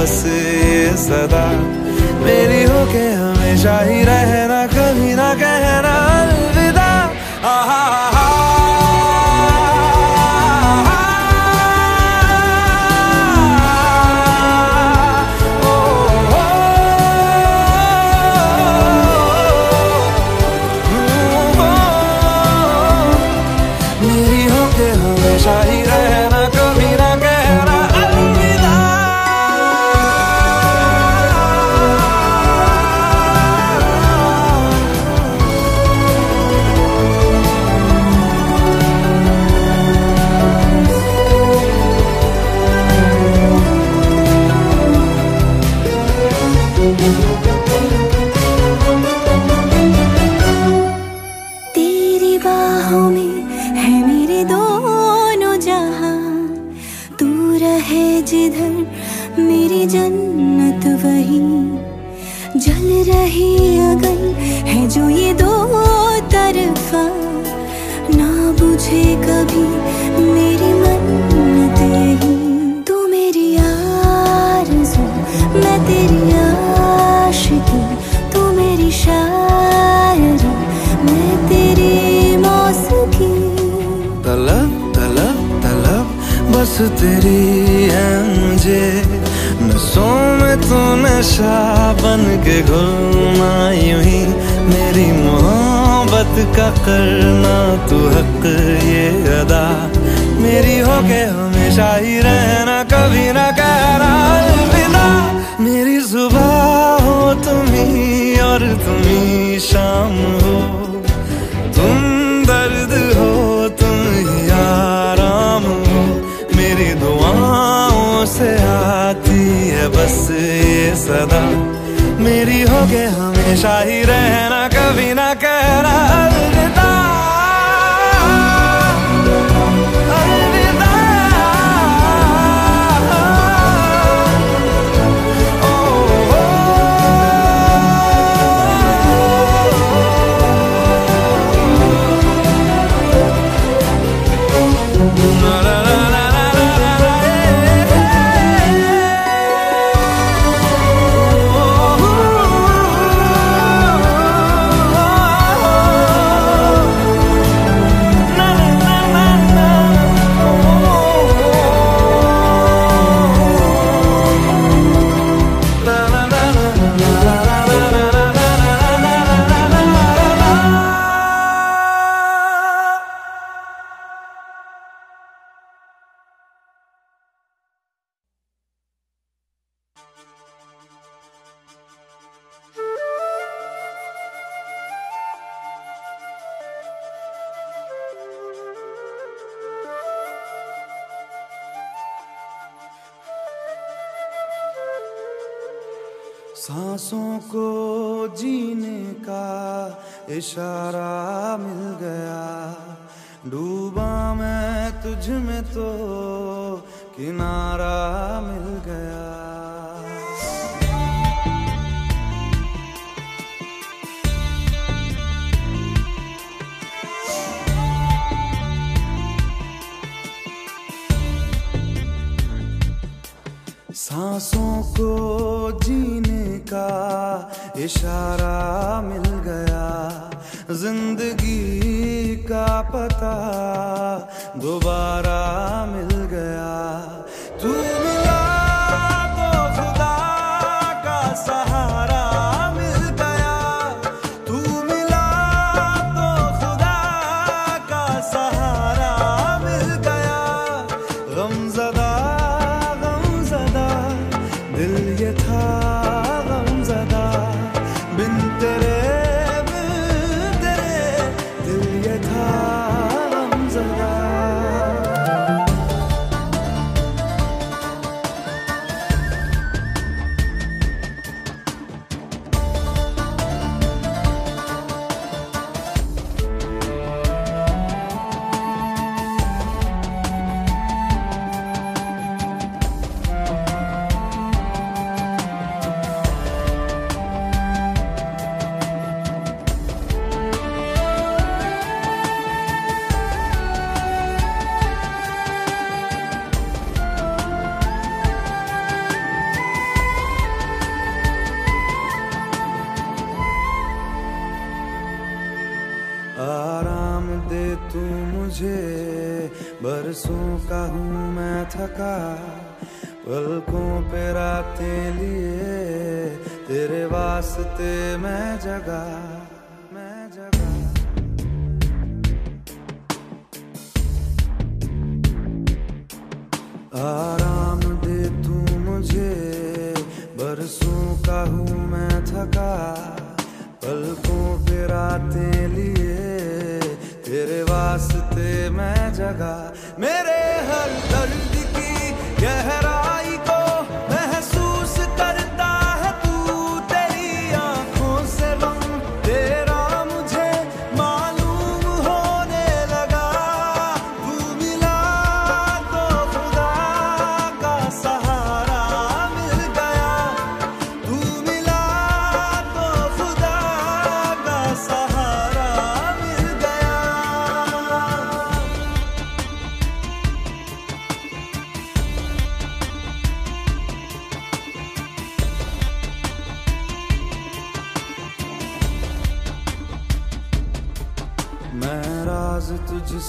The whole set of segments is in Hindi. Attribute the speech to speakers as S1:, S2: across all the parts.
S1: बस सदा। मेरी हो के हमेशा ही रहना कभी ना कहना अलविदा। आहा आहा। बस ये सदा। मेरी होके हमेशा ही रहना कभी ना कहना अलविदा सांसों को जीने का इशारा मिल गया। डूबा मैं तुझ में तो किनारा मिल गया। सांसों को जीने का इशारा मिल गया। ज़िंदगी का पता दोबारा मिल गया। तू थका पलकों पे रातें लिए तेरे वास्ते मैं जगा।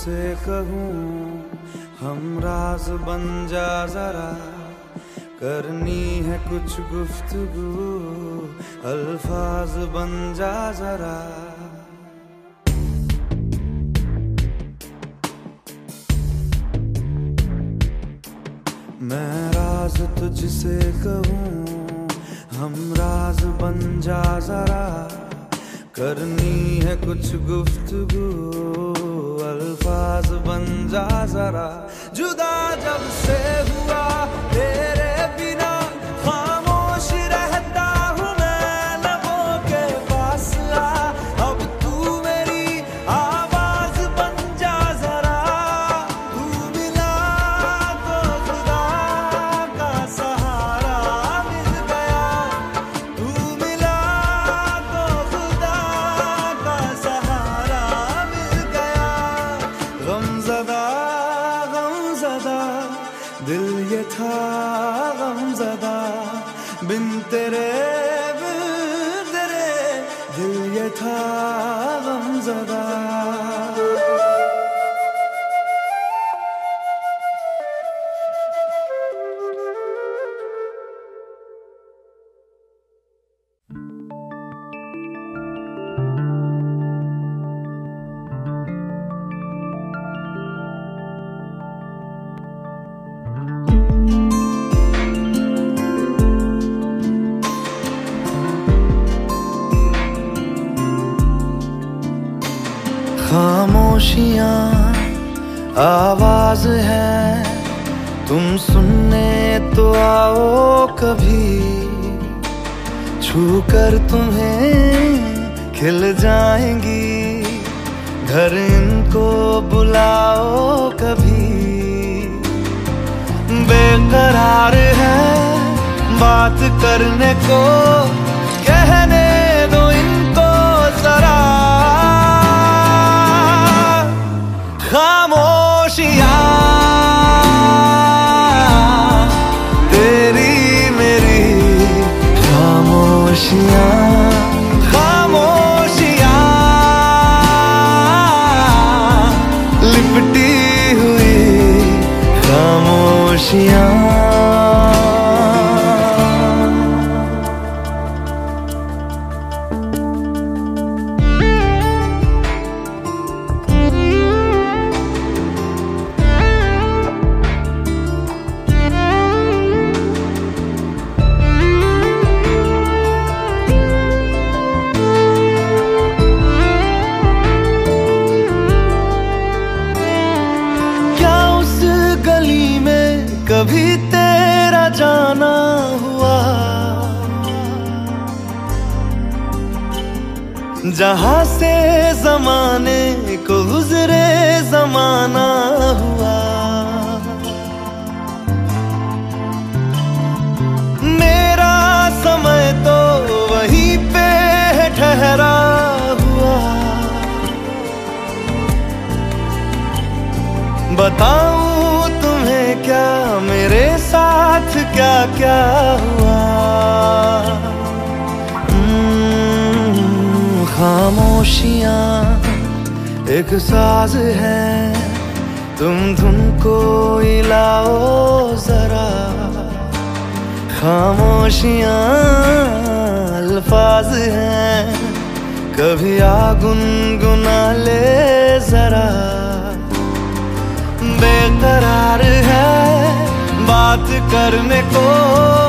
S1: से कहूँ, हम राज बन जा जरा। करनी है कुछ गुफ्तगु, अल्फाज बन जा जरा। मैं राज तुझसे कहूँ, हम राज बन जा जरा। करनी है कुछ गुफ्तगु अल्फाज बन जा जरा। जुदा जब से तेरे तेरे दिल ये था गम जदा खुशियाँ साज है। तुम धुन को इलाओ जरा। खामोशियाँ अल्फाज हैं। कभी आ गुनगुना ले जरा। बेकरार है बात करने को।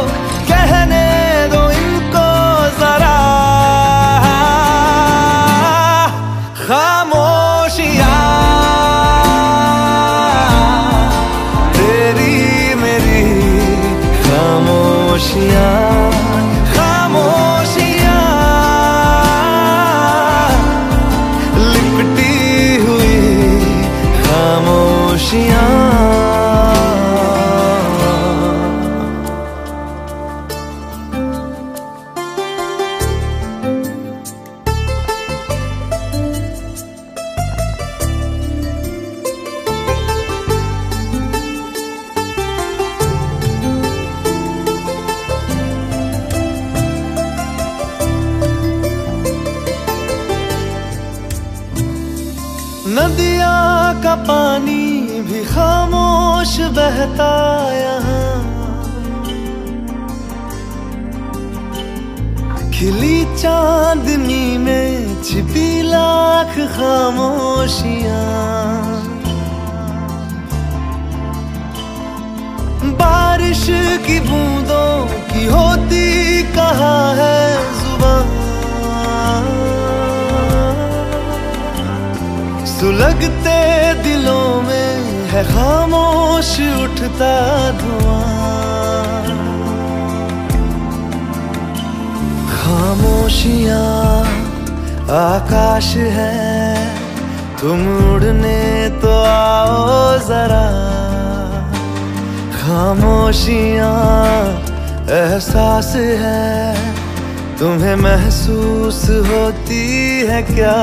S1: खामोश उठता धुआँ। खामोशियाँ, आकाश है, तुम उड़ने तो आओ जरा। खामोशियाँ, एहसास है, तुम्हें महसूस होती है क्या?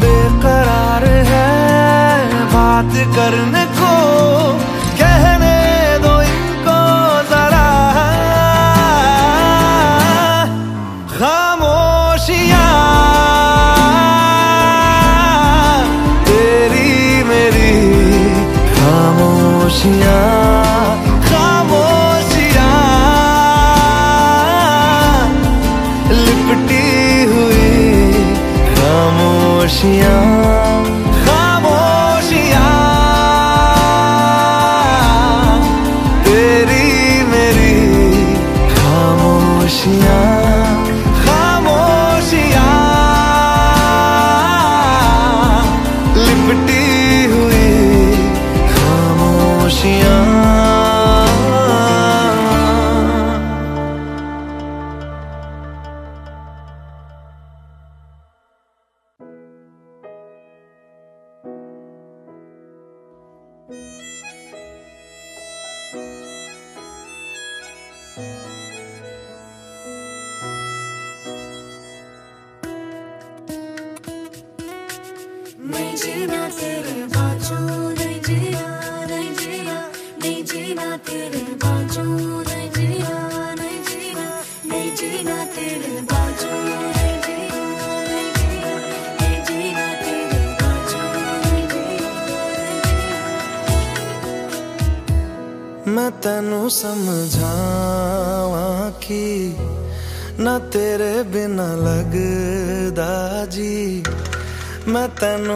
S1: बेकरार है, बात करने को कहने दो इनको जरा। खामोशियाँ तेरी मेरी खामोशियाँ खामोशियाँ लिपटी हुई खामोशियाँ।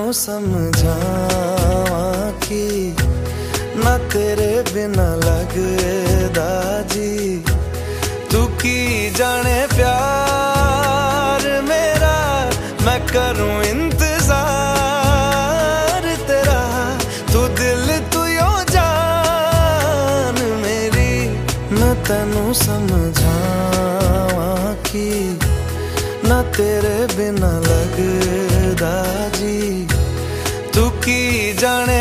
S1: तेनू समझावा कि ना तेरे बिना लगदा जी। तू की जाने प्यार मेरा, मैं करूँ इंतज़ार तेरा। तू दिल, तू यो जान मेरी, मैं तेनू समझावा कि ना तेरे बिना लगदा जी। की जाने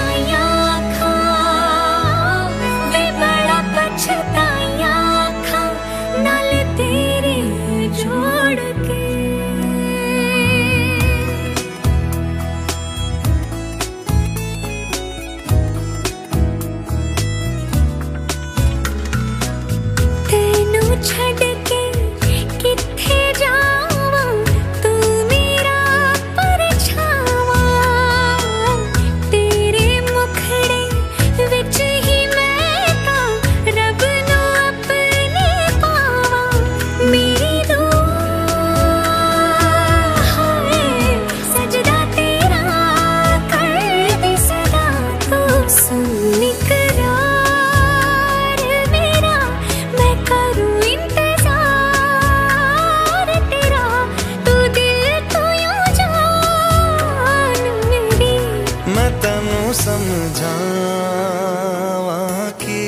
S1: समझावा की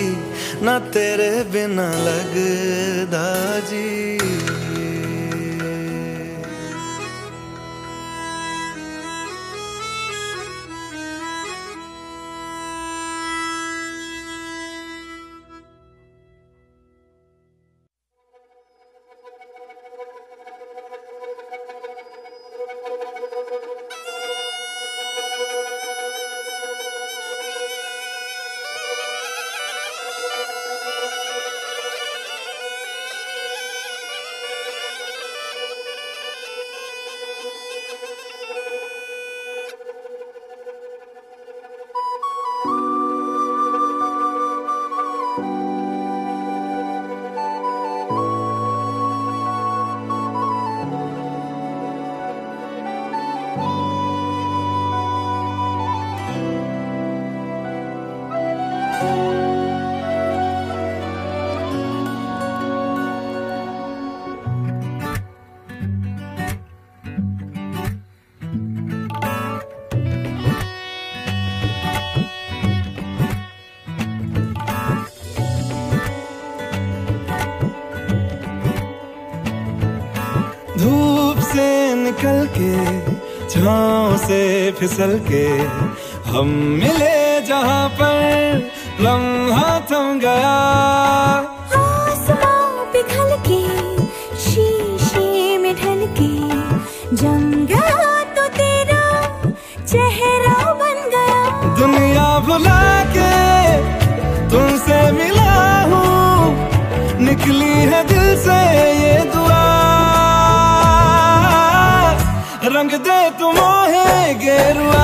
S1: ना तेरे बिना लगदा जी। के छाँव से फिसल के हम मिले जहाँ पर लम्हा थम गया।
S2: पिघल के शीशे में ढल के जम गया तो तेरा चेहरा बन गया।
S1: दुनिया भुला के तुमसे मिला हूँ निकली है रंग दे तुम है गेरुआ।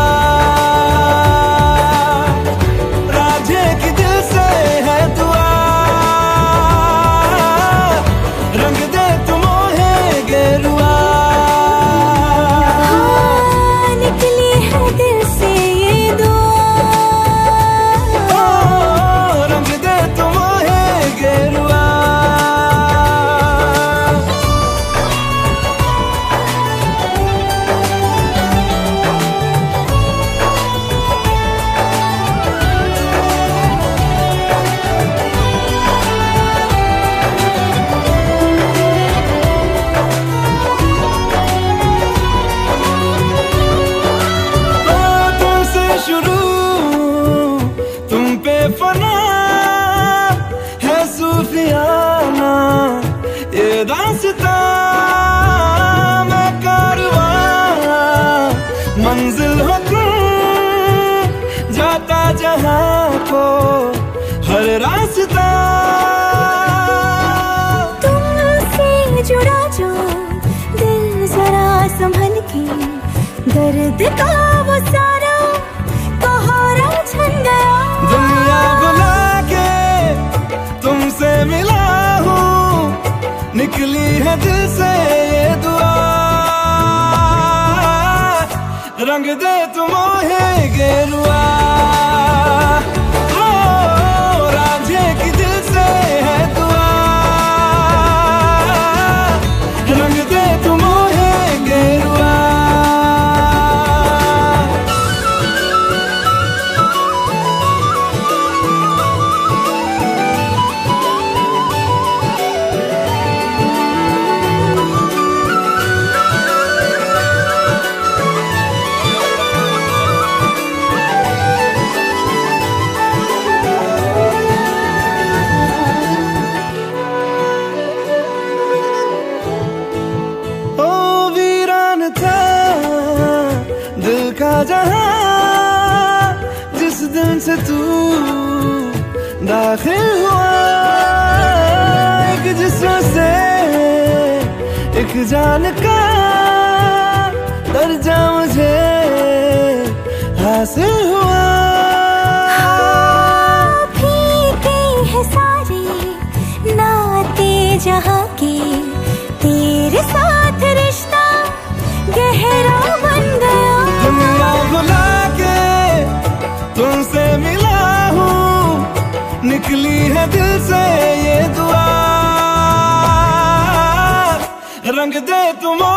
S2: ये
S1: दास्ता मैं कारवां मंजिल हो तुम जाता जहाँ को हर रास्ता।
S2: तुमसे जुड़ा जो दिल जरा संभल के दर्द का
S1: दे तुम है गेरुआ। से तू दाखिल हुआ। एक जिसम से एक जान का दर्जा मुझे हासिल हुआ।
S2: है
S1: दिल से ये दुआ। रंग दे तुम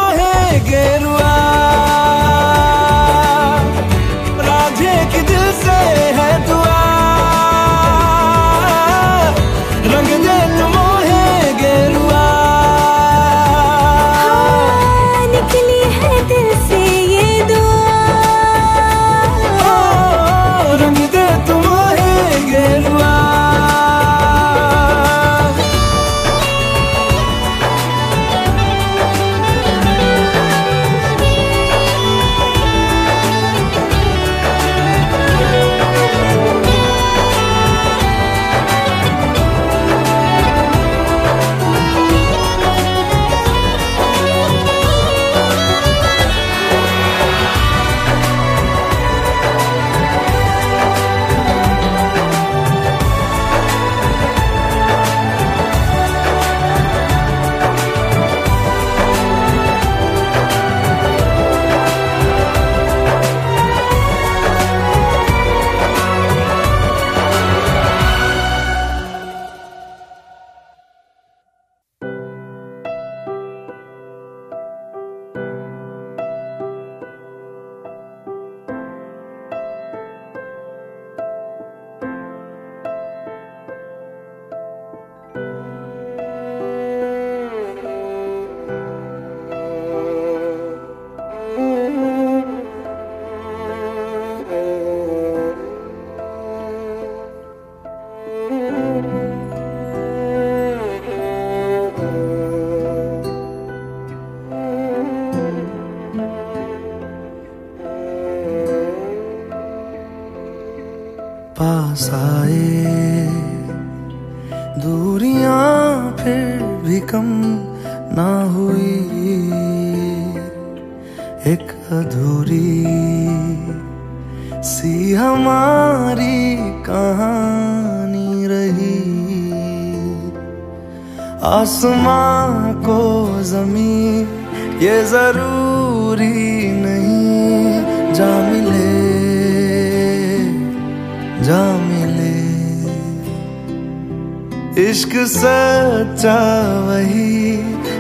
S1: आसमां को ज़मीन, ये ज़रूरी नहीं, जा मिले जा मिले। इश्क सच्चा वही,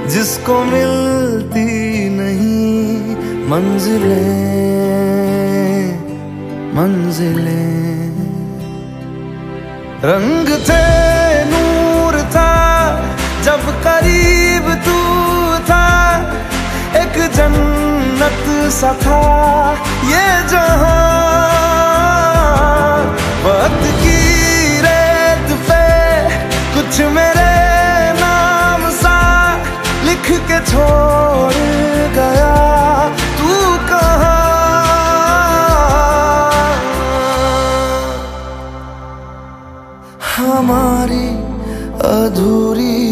S1: जिसको मिलती नहीं, मंजिलें मंजिलें। रंग थे जब करीब तू था, एक जन्नत सा था, ये जहाँ वक्त की रेत पे कुछ मेरे नाम सा लिख के छोड़ गया। तू कहा? हमारी अधूरी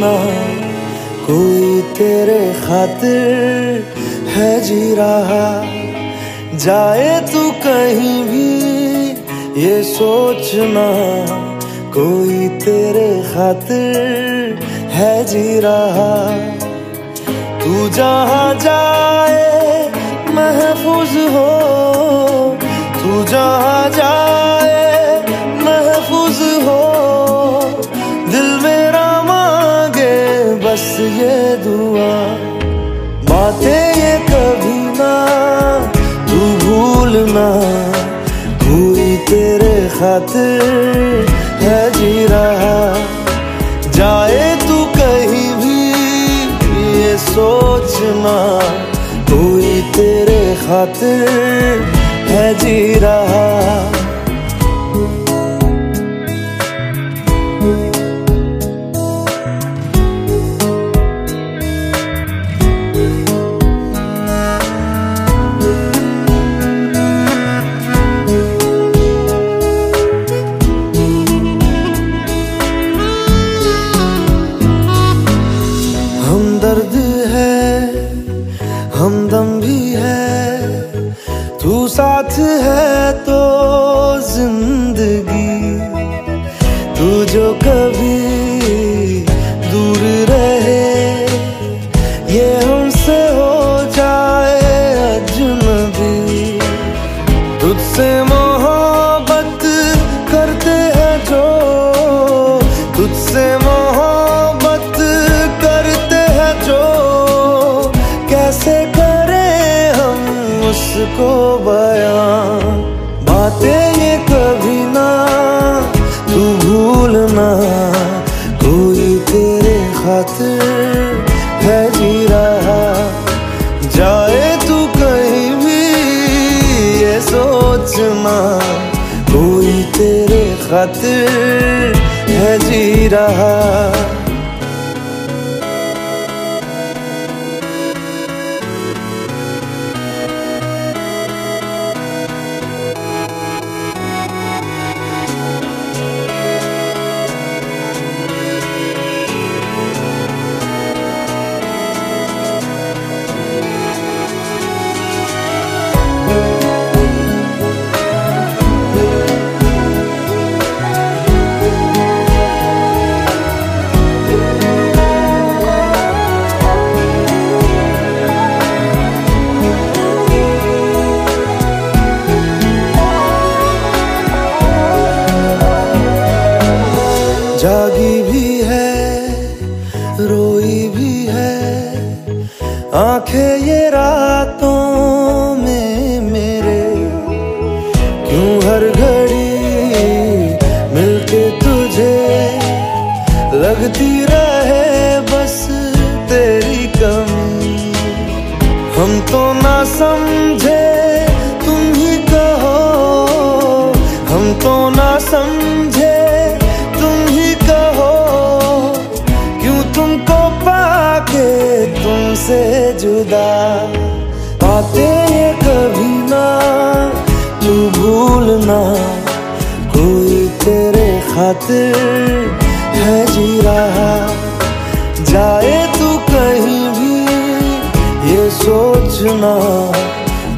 S1: ना कोई तेरे खातिर है जी रहा। जाए तू कहीं भी, ये सोचना। कोई तेरे खातिर है जी रहा। तू जहाँ जाए, महफूज हो। तू जहाँ जाए ना। हुई तेरे खातिर है जी रहा। जाए तू कहीं भी, ये सोचना हुई तेरे खातिर है जी रहा।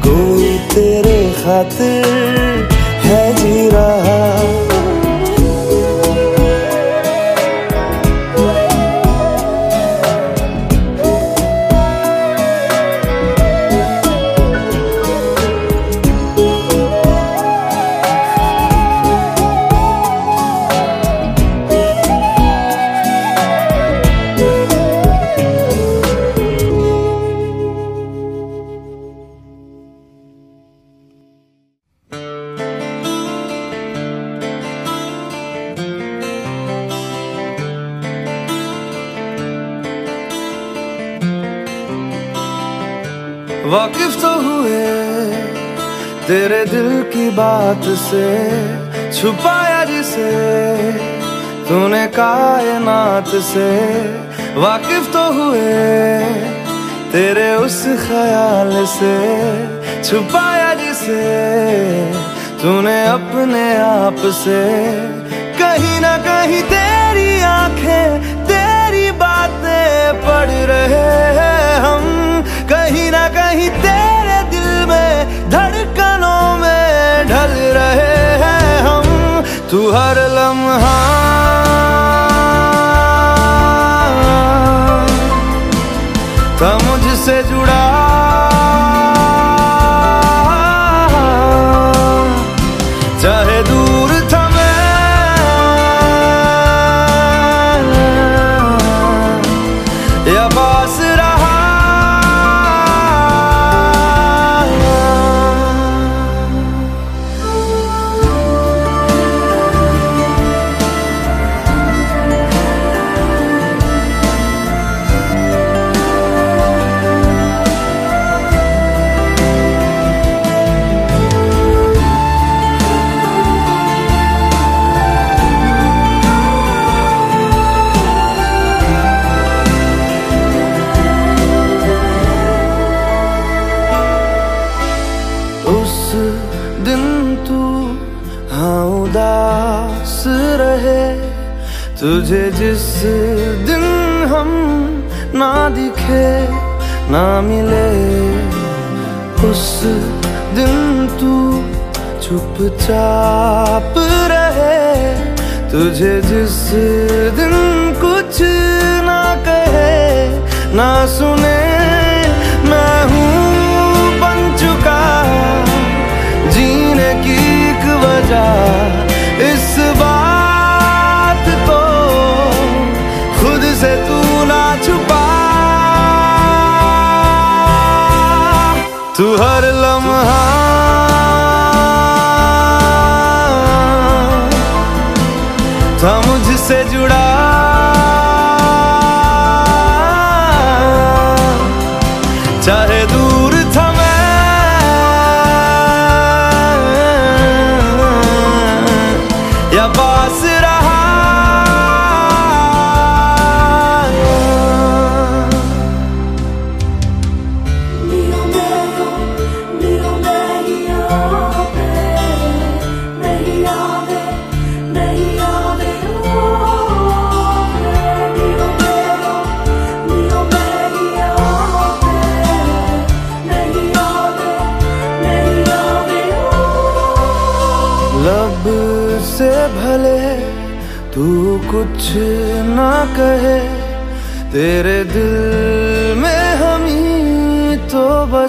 S1: कोई तेरे खातिर से छुपाया जिसे, तूने कायनात से वाकिफ तो हुए, तेरे उस ख्याल से छुपाया जिसे, तूने अपने आप से कहीं ना कहीं तेरी आँखें, तेरी बातें पढ़ रहे हैं हम, कहीं ना कहीं तू हर लम्हा। था मुझसे जुड़ा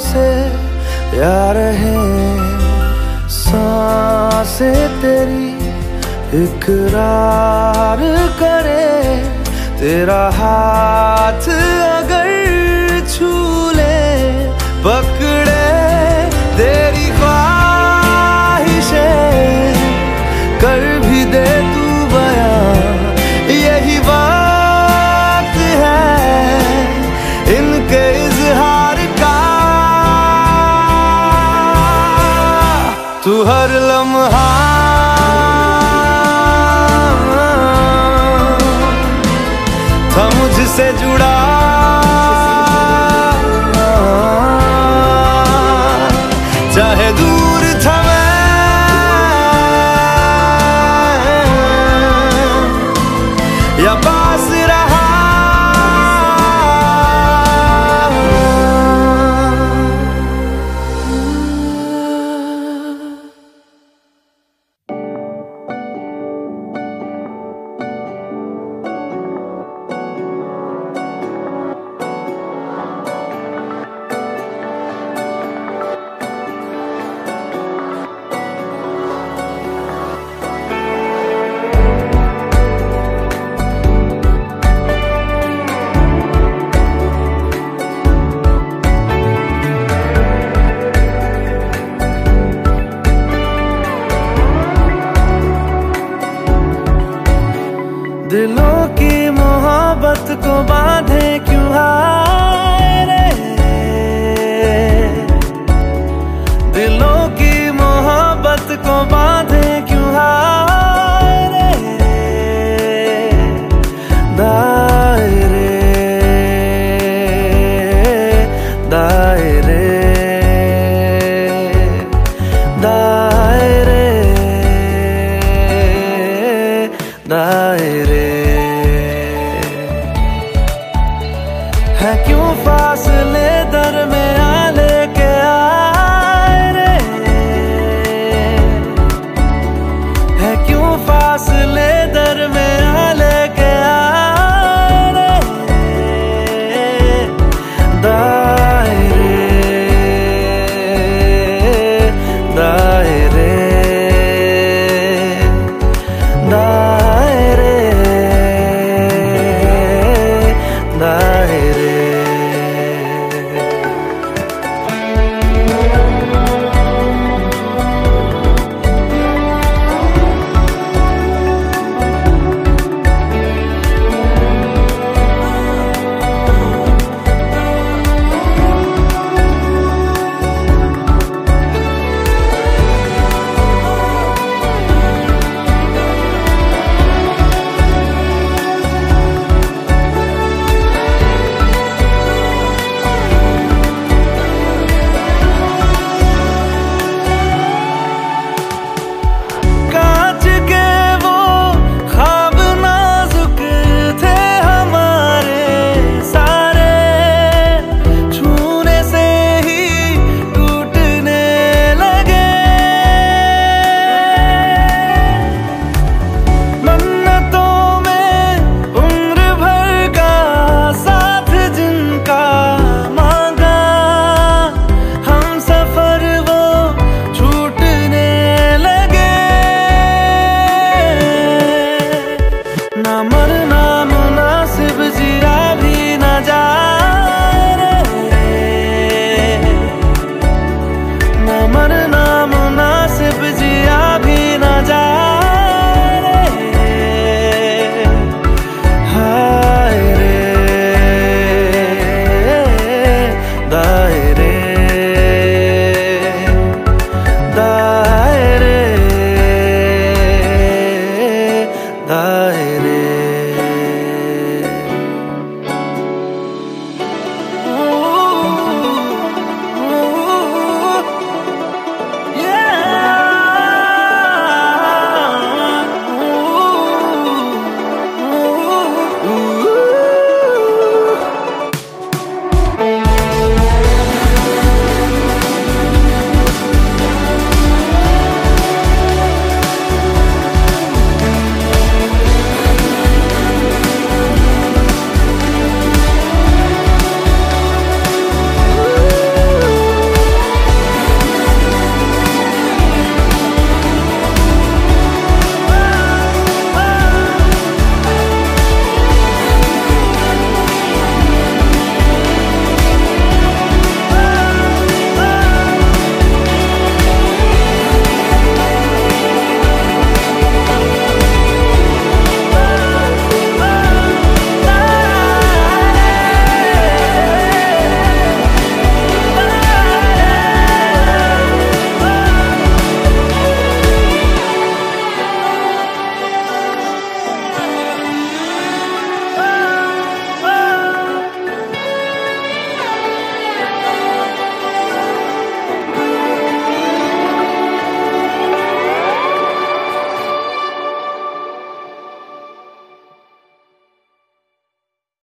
S1: से यार है। सांसे तेरी इकरार करे। तेरा हाथ अगर छू ले पकड़े